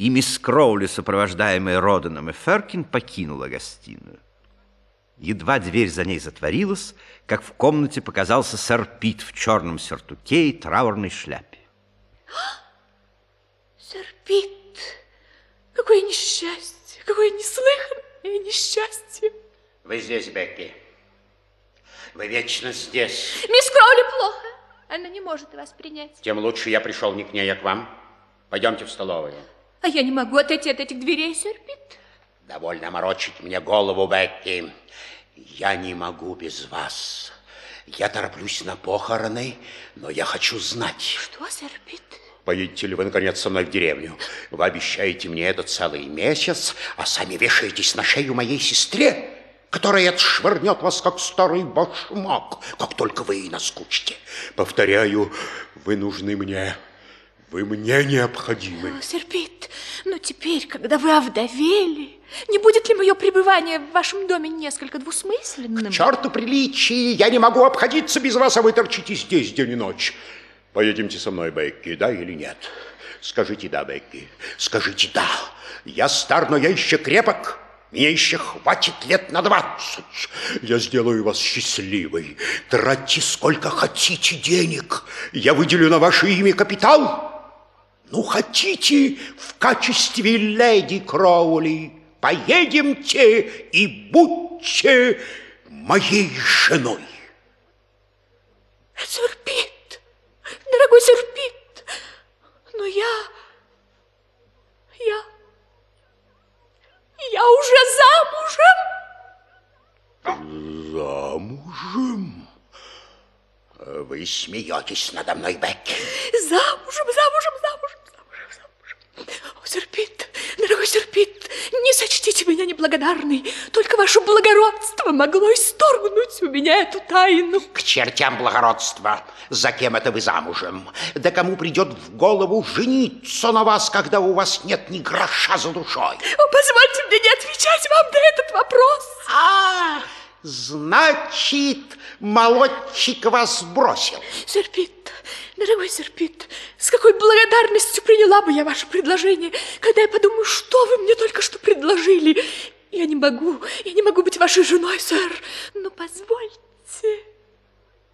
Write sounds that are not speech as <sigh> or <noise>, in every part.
и мисс Кроули, сопровождаемая Роданом и Феркин, покинула гостиную. Едва дверь за ней затворилась, как в комнате показался сэр Пит в черном сюртуке и траурной шляпе. <gasps> Сэр Пит, какое несчастье, какое неслыханное несчастье. Вы здесь, Бекки. Вы вечно здесь. Мисс Кроули плохо. Она не может вас принять. Тем лучше я пришел не к ней, а к вам. Пойдемте в столовую. А я не могу отойти от этих дверей, сэр Пит. Довольно морочить мне голову, Бекки. Я не могу без вас. Я тороплюсь на похороны, но я хочу знать. Что, сэр Пит? Поедете ли вы, наконец, со мной в деревню? Вы обещаете мне это целый месяц, а сами вешаетесь на шею моей сестре, которая отшвырнет вас, как старый башмак, как только вы ей наскучите. Повторяю, вы нужны мне. Вы мне необходимы. О, сэр Пит, но теперь, когда вы овдовели, не будет ли мое пребывание в вашем доме несколько двусмысленным? К черту приличий! Я не могу обходиться без вас, а вы торчите здесь день и ночь. Поедемте со мной, Бекки, да или нет? Скажите «да», Бекки. Скажите «да». Я стар, но я еще крепок. Мне еще хватит лет на двадцать. Я сделаю вас счастливой. Тратьте сколько хотите денег. Я выделю на ваше имя капитал. Ну, хотите в качестве леди Кроули? Поедемте и будьте моей женой. Сэр Пит, дорогой сэр Пит, но я... Я... Я уже замужем. Замужем? Вы смеетесь надо мной, Бекки. Замужем, замужем, замужем. О, сэр Пит, дорогой сэр Пит, не неблагодарной. Только ваше благородство могло исторгнуть у меня эту тайну. К чертям благородства. За кем это вы замужем? Да кому придет в голову жениться на вас, когда у вас нет ни гроша за душой? О, позвольте мне не отвечать вам на этот вопрос. А, значит, молодчик вас бросил. Сэр Пит, дорогой сэр Пит, с какой благодарностью приняла бы я ваше предложение, когда я подумаю, что вы мне только что предложили. Я не могу, я не могу быть вашей женой, сэр, но позвольте,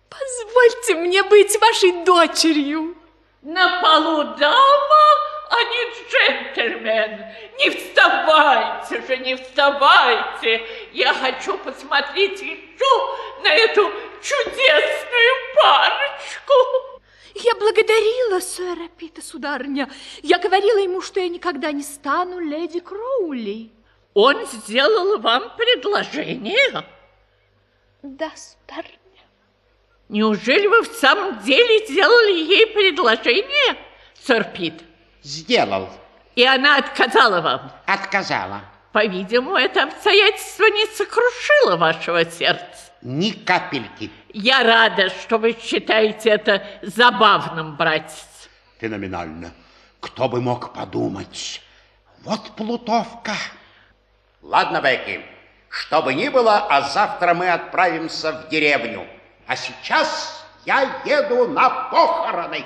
позвольте мне быть вашей дочерью. На полу дама, а не джентльмен. Не вставайте же, не вставайте. Я хочу посмотреть еще на эту чудесную парочку. Я благодарила сэра Пита, сударыня. Я говорила ему, что я никогда не стану леди Кроули. Он сделал вам предложение? Да, сударыня. Неужели вы в самом деле сделали ей предложение, сэр Пит? Сделал. И она отказала вам? Отказала. По-видимому, это обстоятельство не сокрушило вашего сердца. Ни капельки. Я рада, что вы считаете это забавным, братец. Феноменально. Кто бы мог подумать? Вот плутовка. Ладно, Бекки, что бы ни было, а завтра мы отправимся в деревню. А сейчас я еду на похороны.